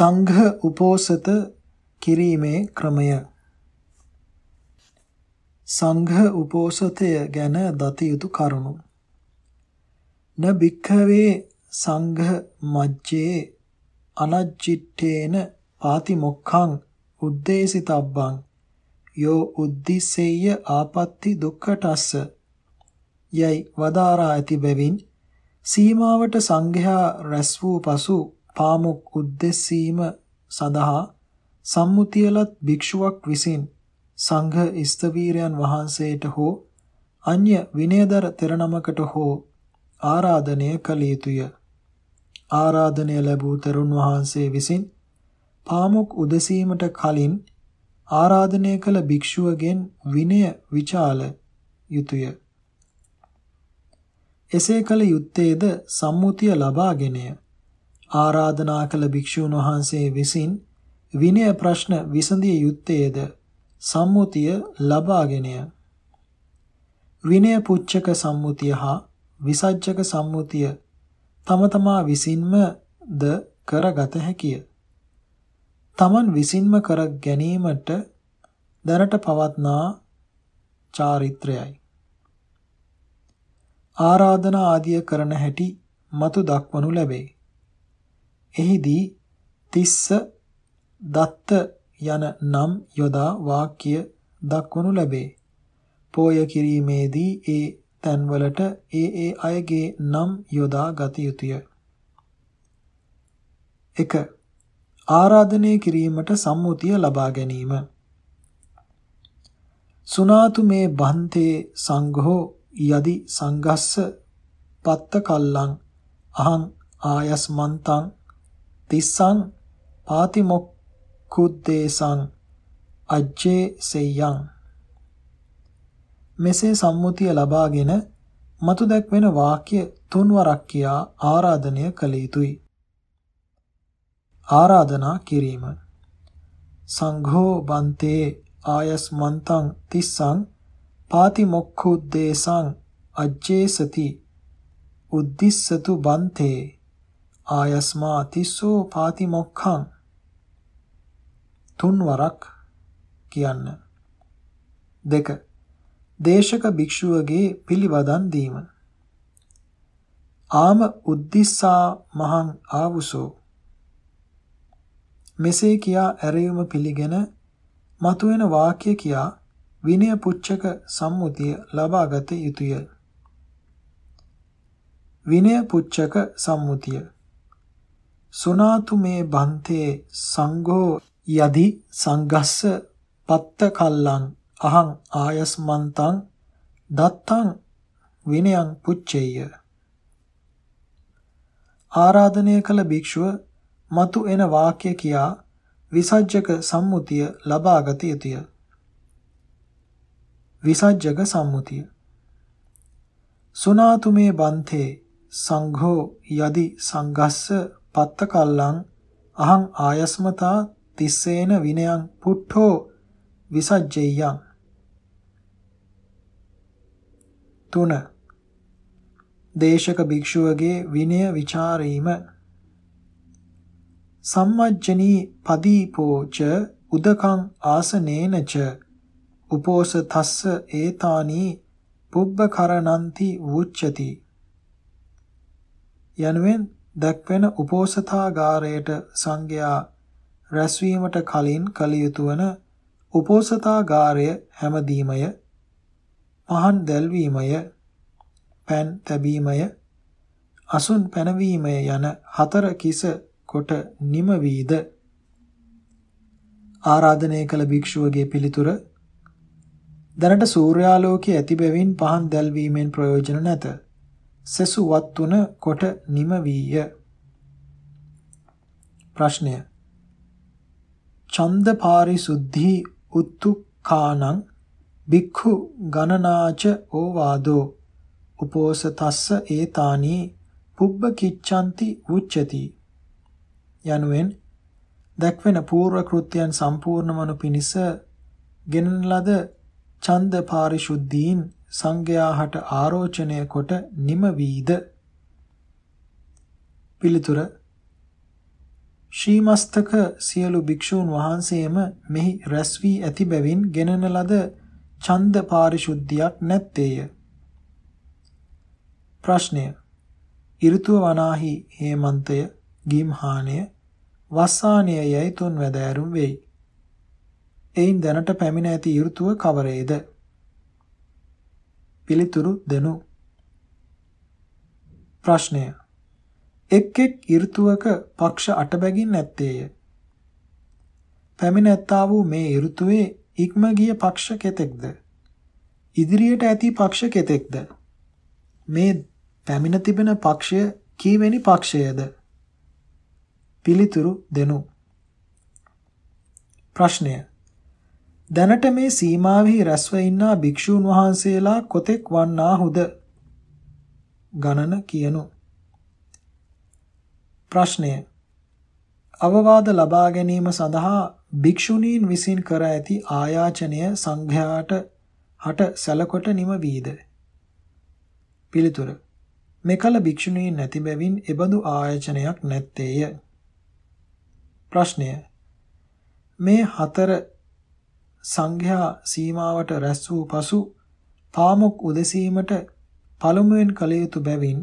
සංඝ උපෝසත කිරීමේ ක්‍රමය. සංඝ උපෝසතය ගැන දත යුතු කරුණු. න භික්ඛවේ සංඝ මජ්ජේ අනජ්ජිත්තේන පාතිමොක්ඛං උද්දේසිතබ්බං යෝ උද්දිසෙය්‍ය ආපත්‍ති දුක්ඛටස්ස යයි වදාරා ඇති බැවින් සීමාවට සංඝයා රැස් වූ පසු පාමුක් උද්දෙස්සීම සඳහා සම්මුතියලත් භික්ෂුවක් විසින් සංඝ ස්තවීරයන් වහන්සේට හෝ අන්‍ය විනයදර තෙරණමකට හෝ ආරාධනය කළ යුතුය. ආරාධනය ලැබූ තරුණ වහන්සේ විසින් පාමුක් උදසීමට කලින් ආරාධනය කළ භික්ෂුවගෙන් විනය විචාල යුතුය. එසේ කළ යුත්තේද සම්මුතිය ලබාගෙනය. ආරාධනා කළ භික්ෂූන් වහන්සේ විසින් විනය ප්‍රශ්න විසඳිය යුත්තේද සම්මුතිය ලබාගෙනය. විනය පුච්චක සම්මුතිය හා විසජ්ජක සම්මුතිය තම තමා විසින්ම ද කරගත හැකිය. තමන් විසින්ම කර ගැනීමට දැනට පවත්නා චාරිත්‍රයයි. ආරාධනා ආදිය කරන හැටි මතු දක්වනු ලැබේ. එහිදී තිස්ස දත්ත යන නම් යොදා වාක්‍ය දක්වනු ලැබේ. පෝය කිරීමේදී ඒ තැන්වලට ඒ ඒ අයගේ නම් යොදා ගත යුතුය. 1. ආරාධනය කිරීමට සම්මුතිය ලබා ගැනීම. සුනාතු මේ බන්තේ සංඝෝ යදි සංඝස්ස පත්ත කල්ලං අහං ආයස්මන්තං තිස්සං පාතිමොක්ඛුද්දේසං අජ්ජේ සෙය්‍යං. මෙසේ සම්මුතිය ලබාගෙන මතු දැක්වෙන වාක්‍ය තුන්වරක් කියා ආරාධනය කළ යුතුය. ආරාධනා කිරීම. සංඝෝ බන්තේ ආයස්මන්තං තිස්සං පාතිමොක්ඛුද්දේසං අජ්ජේසති උද්දිස්සතු බන්තේ ආයස්මා තිස්සෝ පාතිමොක්ඛං තුන්වරක් කියන්න. දෙක. දේශක භික්ෂුවගේ පිළිවදන් දීම. ආම උද්දිස්සා මහං ආවුසෝ. මෙසේ කියා ඇරයුම පිළිගෙන මතුවෙන වාක්‍ය කියා විනය පුච්චක සම්මුතිය ලබාගත යුතුය. විනය පුච්චක සම්මුතිය. සුනාතු මේ බන්තේ සංඝෝ යදි සංගස්ස පත්ත කල්ලං අහං ආයස්මන්තං දත්තං විනයං පුච්චේය. ආරාධනය කළ භික්ෂුව මතු එන වාක්‍ය කියා විසජ්ජක සම්මුතිය ලබාගත යුතුය. විසජ්ජක සම්මුතිය. සුනාතු මේ බන්තේ සංඝෝ යදි සංගස්ස පත්ත කල්ලං අහං ආයස්මතා තිස්සේන විනයං පුට්ඨෝ විසජ්ජෙය්‍යං. තුන. දේශක භික්ෂුවගේ විනය ਵਿਚාරීම සම්මජ්ජනී පදීපෝච උදකං ආසනේන ච උපෝසතස්ස ඒතානි පුබ්බකරණන්ති වුච්චති යනුවෙන් දැක්වෙන උපෝසථාගාරයට සංඝයා රැස්වීමට කලින් කළ යුතු වන උපෝසථාගාරය හැමදීමය පහන් දැල්වීමය පෑන් තැබීමය අසුන් පැනවීමය යන හතර කිස කොට නිම වීද ආරාධනය කළ භික්ෂුවගේ පිළිතුර දැනට සූර්යාලෝකයේ ඇති බැවින් පහන් දැල්වීමෙන් ප්‍රයෝජන නැත. සසු වත් තුන කොට නිම වීය. ප්‍රශ්නය. ඡන්ද පාරිසුද්ධි උත්තුකානං බික්ඛු ගණනාච ඕවාදෝ. උපෝසතස්ස ඒතානි පුබ්බ කිච්ඡanti උච්චති. යනුවෙන් දැක්වෙන පූර්ව කෘත්‍යයන් සම්පූර්ණ වනු පිණිස ගෙනන ලද ඡන්ද පාරිශුද්ධීන් සංඝයාහට ආරෝචනය කොට නිම වීද පිළිතුර ශ්‍රීමස්තක සියලු භික්ෂූන් වහන්සේම මෙහි රැස් වී ඇති බැවින් ගෙනන ලද ඡන්ද පාරිශුද්ධියක් නැත්තේය. ප්‍රශ්නය. ඍතුව වනාහි හේමන්තය, ගිම්හානය, වස්සානය යයි තුන් වැදෑරුම් වෙයි. එයින් දැනට පැමිණ ඇති ඍතුව කවරේද? පිළිතුරු දෙනු. ප්‍රශ්නය එක් එක් ඍතුවක පක්ෂ 8 බැගින් නැත්තේය. පැමිණ ඇත්තා වූ මේ ඍතුවේ ඉක්ම ගිය පක්ෂ කෙතෙක්ද? ඉදිරියට ඇති පක්ෂ කෙතෙක්ද? මේ පැමිණ තිබෙන පක්ෂය කීවෙනි පක්ෂයද? පිළිතුරු දෙනු. ප්‍රශ්නය දැනට මේ සීමාවෙහි රැස්ව ඉන්නා භික්ෂූන් වහන්සේලා කොතෙක් වන්නාහුද? ගණන කියනු. ප්‍රශ්නය. අවවාද ලබා ගැනීම සඳහා භික්ෂුණීන් විසින් කර ඇති ආයාචනය සංඝයාට හට සැලකොට නිම වීද? පිළිතුර. මෙකල භික්ෂුණීන් නැති බැවින් එබඳු ආයාචනයක් නැත්තේය. ප්‍රශ්නය. මේ හතර සංඝයා සීමාවට රැස් වූ පසු පාමුක් උදසීමට පළමුවෙන් කළ යුතු බැවින්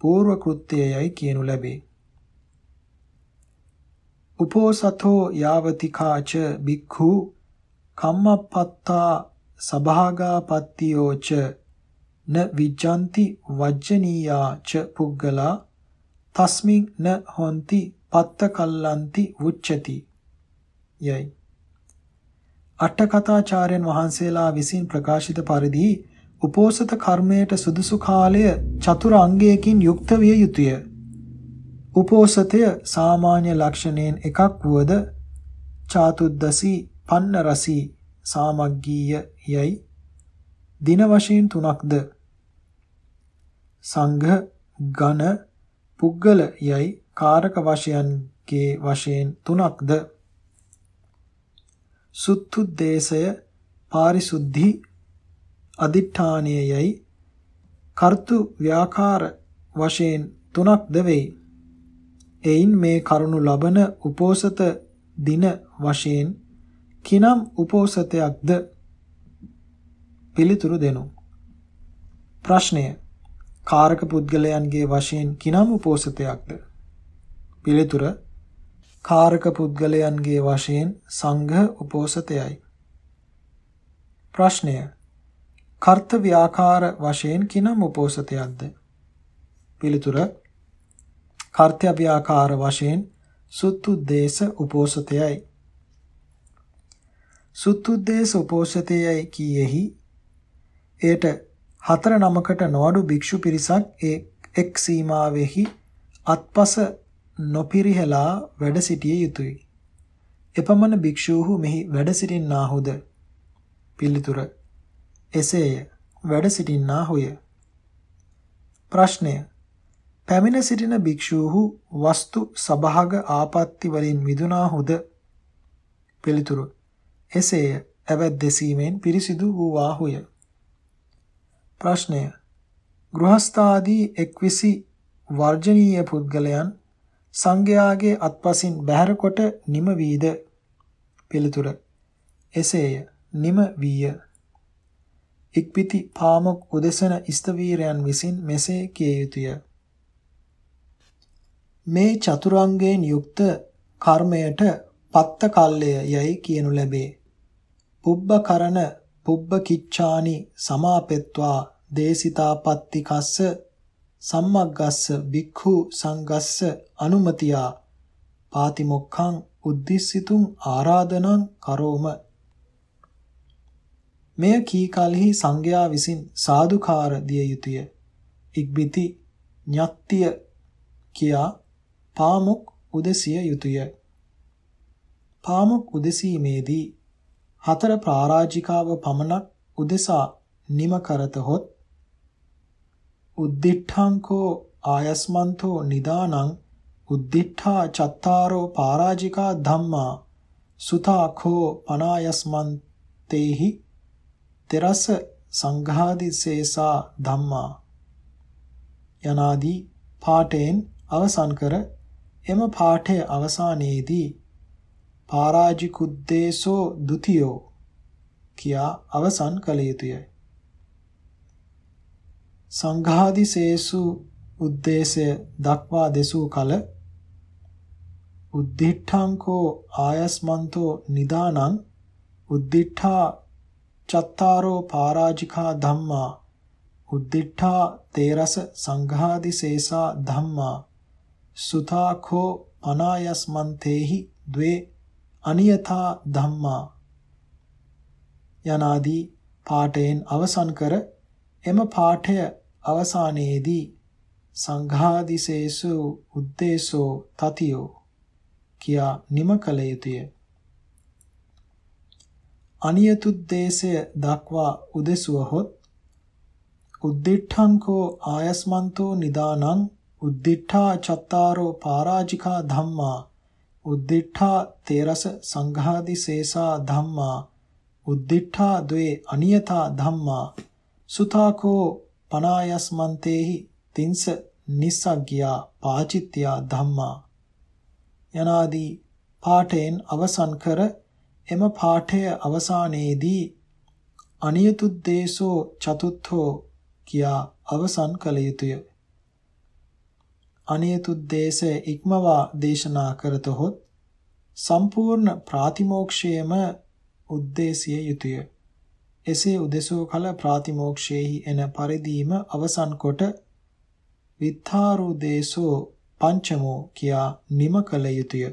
පූර්ව කෘත්‍යයයි කියනු ලැබේ. උපෝසතෝ යාවතිකාච බික්ඛු කම්මප්පත්තා සභාගාපත්තියෝච න විජ්ජಂತಿ වජ්ජනීයා ච පුග්ගලා තස්මින් න හොಂತಿ පත්ත කල්ලන්ති උච්චති යයි. අට කතාචාර්යන් වහන්සේලා විසින් ප්‍රකාශිත පරිදි උපෝසත කර්මයට සුදුසු කාලය චතුර අංගයකින් යුක්ත විය යුතුය. උපෝසතය සාමාන්‍ය ලක්ෂණයෙන් එකක් වුවද චාතුද්දසී පන්න රසී සාමග්ගීය යයි. දින වශයෙන් තුනක්ද? සංඝ ඝන පුද්ගල යයි. කාරක වශයන්ගේ වශයෙන් තුනක්ද? සුත්තුද්දේශය පාරිසුද්ධි අදිඨානීය යයි කර්තු ව්‍යාකාර වශයෙන් තුනක්ද වෙයි එයින් මේ කරුණු ලබන උපෝසත දින වශයෙන් කිනම් උපෝසතයක්ද පිළිතුරු දෙනු. ප්‍රශ්නය කාරක පුද්ගලයන්ගේ වශයෙන් කිනම් උපෝසතයක්ද? පිළිතුර කාරක පුද්ගලයන්ගේ වශයෙන් සංඝ උපෝසතයයි. ප්‍රශ්නය කර්තව්‍යාකාර වශයෙන් කිනම් උපෝසතයක්ද? පිළිතුර කර්තව්‍යාකාර වශයෙන් සුත්තුද්දේශ උපෝසතයයි. සුත්තුද්දේශ උපෝසතයයි කීයෙහි එයට හතර නමකට නොඅඩු භික්ෂු පිරිසක් එක් සීමාවෙහි අත්පස නොපිරිහෙලා වැඩ සිටිය යුතුය. එපමණ භික්ෂූහු මෙහි වැඩ සිටින්නාහුද? පිළිතුර එසේය. වැඩ සිටින්නාහුය. ප්‍රශ්නය පැමිණ සිටින භික්ෂූහු වස්තු සභාග ආපත්‍ති වලින් මිදුනාහුද පිළිතුරු එසේය ඇවැත් දෙසීමෙන් පිරිසිදු වූවාහුය ප්‍රශ්නය ගෘහස්ථාදී එක්විසි වර්ජනීය පුද්ගලයන් සංඝයාගේ අත්පසින් බැහැර කොට නිම වීද? පිළිතුර. එසේය. නිම වීය. ඉක්පිති පාමොක් උදෙසන ස්තවීරයන් විසින් මෙසේ කිය යුතුය. මේ චතුරංගයෙන් යුක්ත කර්මයට පත්ත කල්ලය යයි කියනු ලැබේ. පුබ්බ කරන පුබ්බ කිච්ඡානි සමාපෙත්වා දේසිතාපත්ති කස්ස සම්මග්ගස්ස බික්ඛු සංගස්ස අනුමතියා. පාතිමොක්ඛං උද්දිස්සිතුං ආරාධනං කරෝම. මෙය කී කලෙහි සංඝයා විසින් සාදුකාර දිය යුතුය. ඉක්බිති ඤත්තිය කියා පාමුක් උදසිය යුතුය. පාමුක් උදසීමේදී හතර ප්‍රාරාජිකාව පමණක් උදෙසා නිම කරතහොත් උද්දිඨංකෝ ආයස්මන්තෝ නිදානං උද්දිඨා චත්තාරෝ පරාජිකා ධම්මා සුතාඛෝ පනායස්මන්තේහි තෙරස සංඝාදිසේසා ධම්මා යනාදී පාඨයෙන් අවසන් කර එම පාඨය අවසානයේදී පරාජිකුද්දේශෝ ဒ ුතියෝ කියා අවසන් කළ යුතුයයි. සංඝාදිසේසු උද්දේශය දක්වා දෙසූ කල උද්දිඨාංකෝ ආයස්මන්තෝ නිදානං උද්දිඨා චත්තාරෝ පරාජිකා ධම්මා උද්දිඨා තේරස සංඝාදිසේසා ධම්මා සුතාඛෝ අනායස්මන්තේහි ද්වේ අනියතා ධම්මා යනාදී පාඨයෙන් අවසන් කර එම පාඨය අවසානයේදී සංඝාදිසේසු උද්දේශෝ තතියෝ කියා නිම කළ යුතුය. අනියතුද්දේශය දක්වා උදෙසුවහොත් උද්දිඨංකෝ ආයස්මන්තෝ නිදානං උද්දිඨා චත්තාරෝ පරාජිකා ධම්මා උද්දිඨා තේරස සංඝාදිසේසා ධම්මා උද්දිඨා ද්වේ අනියතා ධම්මා සුතාකෝ පනායස්මන්තේහි තින්ස නිස්සග්ගියා පාචිත්‍යා ධම්මා යනාදී පාඨයෙන් අවසන් කර එම පාඨය අවසානයේදී අනියතුද්දේශෝ චතුත්ථෝ කියා අවසන් කළ යුතුය. අනියතුද්දේශය ඉක්මවා දේශනා කරතොත් සම්පූර්ණ ප්‍රාතිමෝක්ෂයම උද්දේශිය යුතුය. එසේ උදෙසෝ කල ප්‍රාතිමෝක්ෂයේහි එන පරිදීම අවසන් කොට විත්තාරු දේශෝ පංචමෝ කියා නිම කළ යුතුය.